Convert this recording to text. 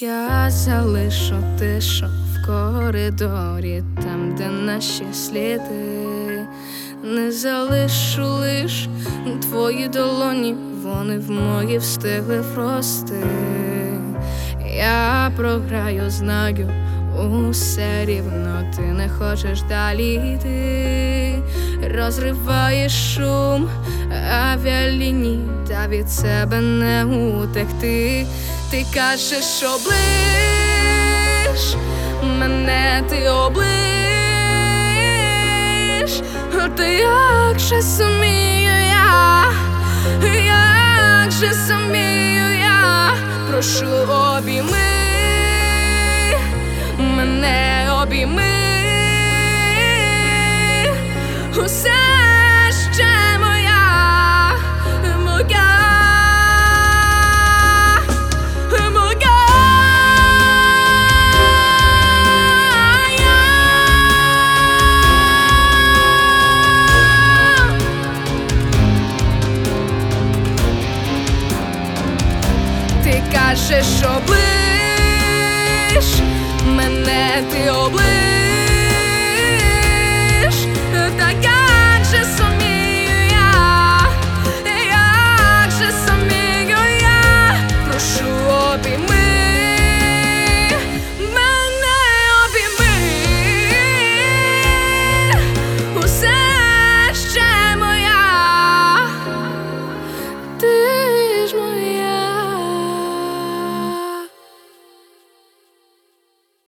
Я залишу тишу в коридорі, там, де наші сліди. Не залишу лиш твої долоні, вони в мої встигли врости. Я програю, знаю, усе рівно ти не хочеш далі йти. Розриваєш шум авіаліній, та від себе не утекти. Ти кажеш, що облиш, мене ти облиш, ти як же сумію я, як же сумію я, прошу обійми, скажеш, облиш мене ти.